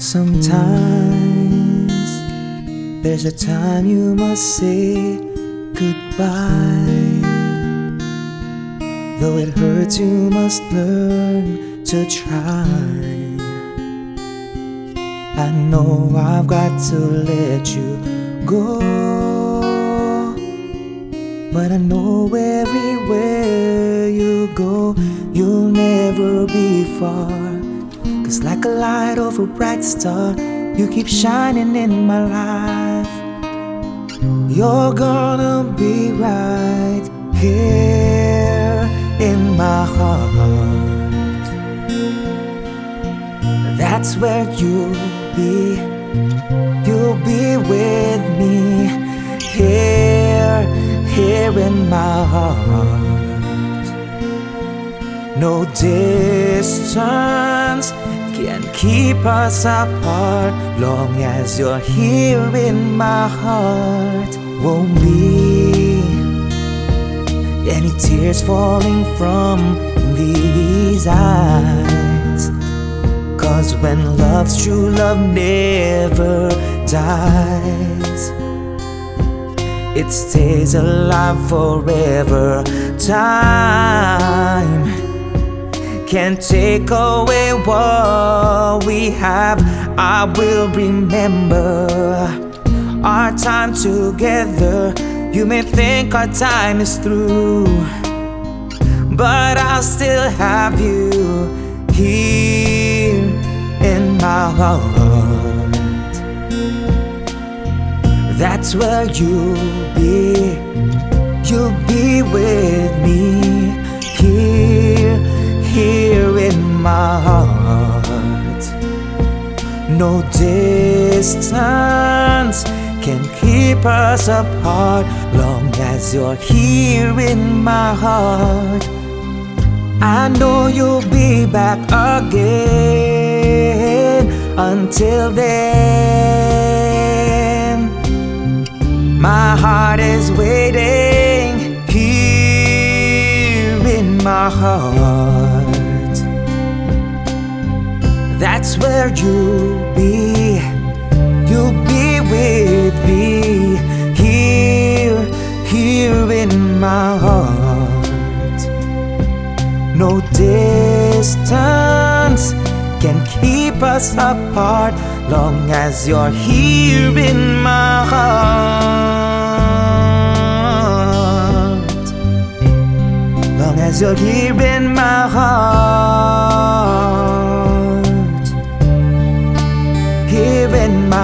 Sometimes there's a time you must say goodbye. Though it hurts, you must learn to try. I know I've got to let you go. But I know everywhere you go, you'll never be far. Like a light of a bright star, you keep shining in my life. You're gonna be right here in my heart. That's where you'll be. You'll be with me here, here in my heart. No distance can keep us apart long as you're here in my heart. Won't be any tears falling from these eyes. Cause when love's true love never dies, it stays alive forever. Time can't take away what we have. I will remember our time together. You may think our time is through, but I'll still have you here in my heart. That's where you'll be. You'll be with me No distance can keep us apart long as you're here in my heart. I know you'll be back again. Until then, my heart is waiting here in my heart. That's where you'll be. You'll be with me here, here in my heart. No distance can keep us apart long as you're here in my heart. Long as you're here in my heart.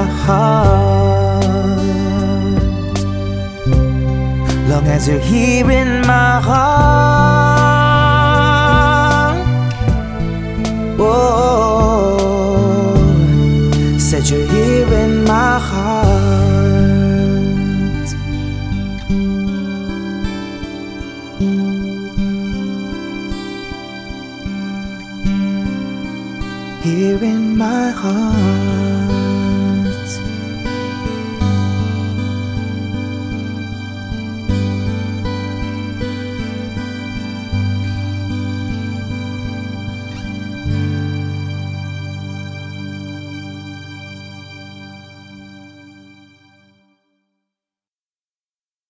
Heart. Long as you're here in my heart. Oh, said you're here in my heart. Here in my heart.